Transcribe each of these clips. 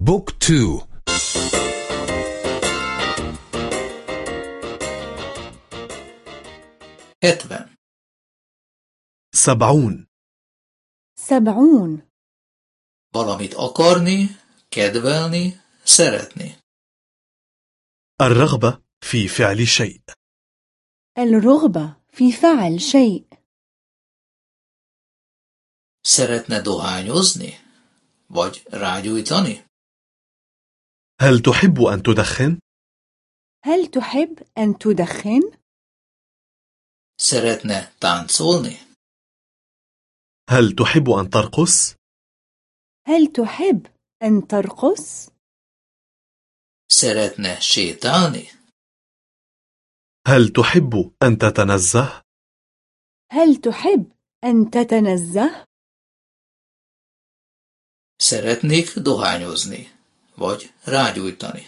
بوك تو hetven سبعون سبعون valamit akarni, kedvelni, szeretni. الرغبة في فعل شيء الرغبة في فعل شيء Szeretne dohányozni? Vagy rágyújtani? هل تحب أن تدخن؟ هل تحب أن تدخن؟ Szeretne táncolni? هل تحب أن ترقص؟ هل تحب أن ترقص؟ Szeretne sétálni? هل تحب أن تتنزه؟ هل تحب أن تتنزه؟ Szeretnék dohányozni? Vagy rágyújtani?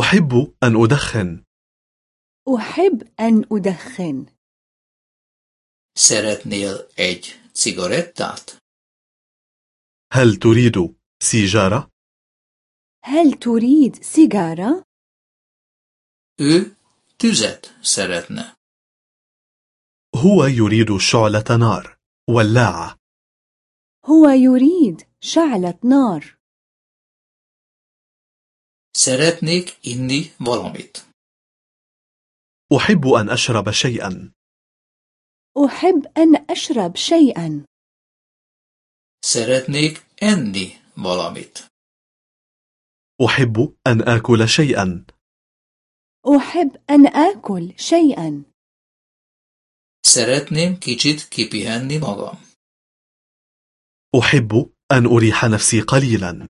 أحب أن أدخن أحب أن أدخن Szeretnél egy cigarettát? هل تريد سيجارة؟ هل تريد سيجارة؟ Ő tüzet szeretne. هو يريد شعلة نار ولاعة هو يريد شعلة نار Szeretnék inni valamit. أحب أن أشرب شيئا أحب أن أشرب شيئا Szeretnék enni valamit. أحب أن آكل شيئا أحب أن آكل شيئا Szeretném kicsit kipihenni magam. أحب أن أريح نفسي قليلا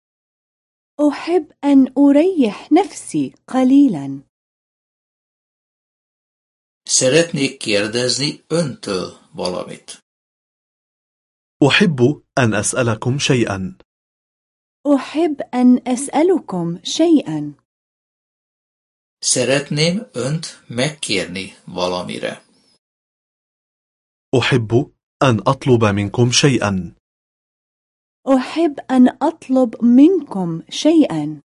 أحب أن أريح نفسي قليلا Szeretnék kérdezni öntől valamit. أحب أن أسألكم شيئا أحب أن أسألكم شيئا Szeretném önt megkérni valamire. أحب أن أطلب منكم شيئا أحب أن أطلب منكم شيئا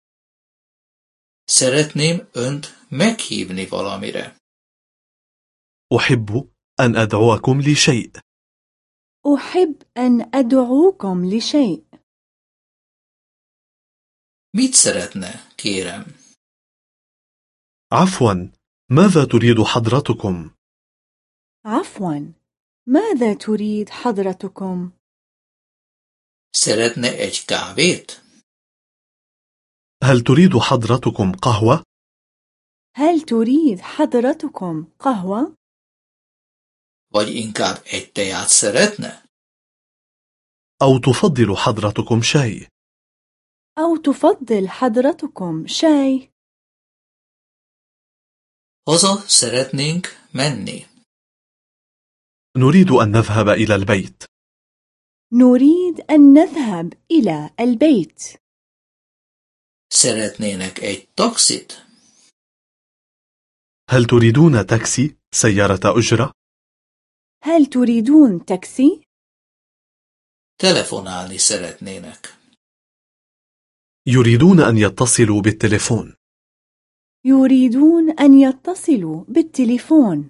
Szeretném önt meghívni valamire. أحب أن أدعوكم لشيء أحب أن أدعوكم لشيء Mit szeretne, kérem? عفوا ماذا تريد حضرتكم؟ عفوا ماذا تريد حضرتكم؟ Szeretne egy kávét? هل تريد حضرتكم قهوة؟ هل تريد حضرتكم قهوة؟ Vagy inkább egy teját szeretne? أو تفضل حضرتكم شاي؟ أو تفضل حضرتكم شاي؟ Haza szeretnénk menni. نريد أن نذهب إلى البيت نريد أن نذهب إلى البيت Szeretnének egy taxit? هل تريدون تاكسي؟ سيارة أجرة؟ هل تريدون تاكسي؟ Telefonálni szeretnének. يريدون أن يتصلوا بالتليفون يريدون أن يتصلوا بالتليفون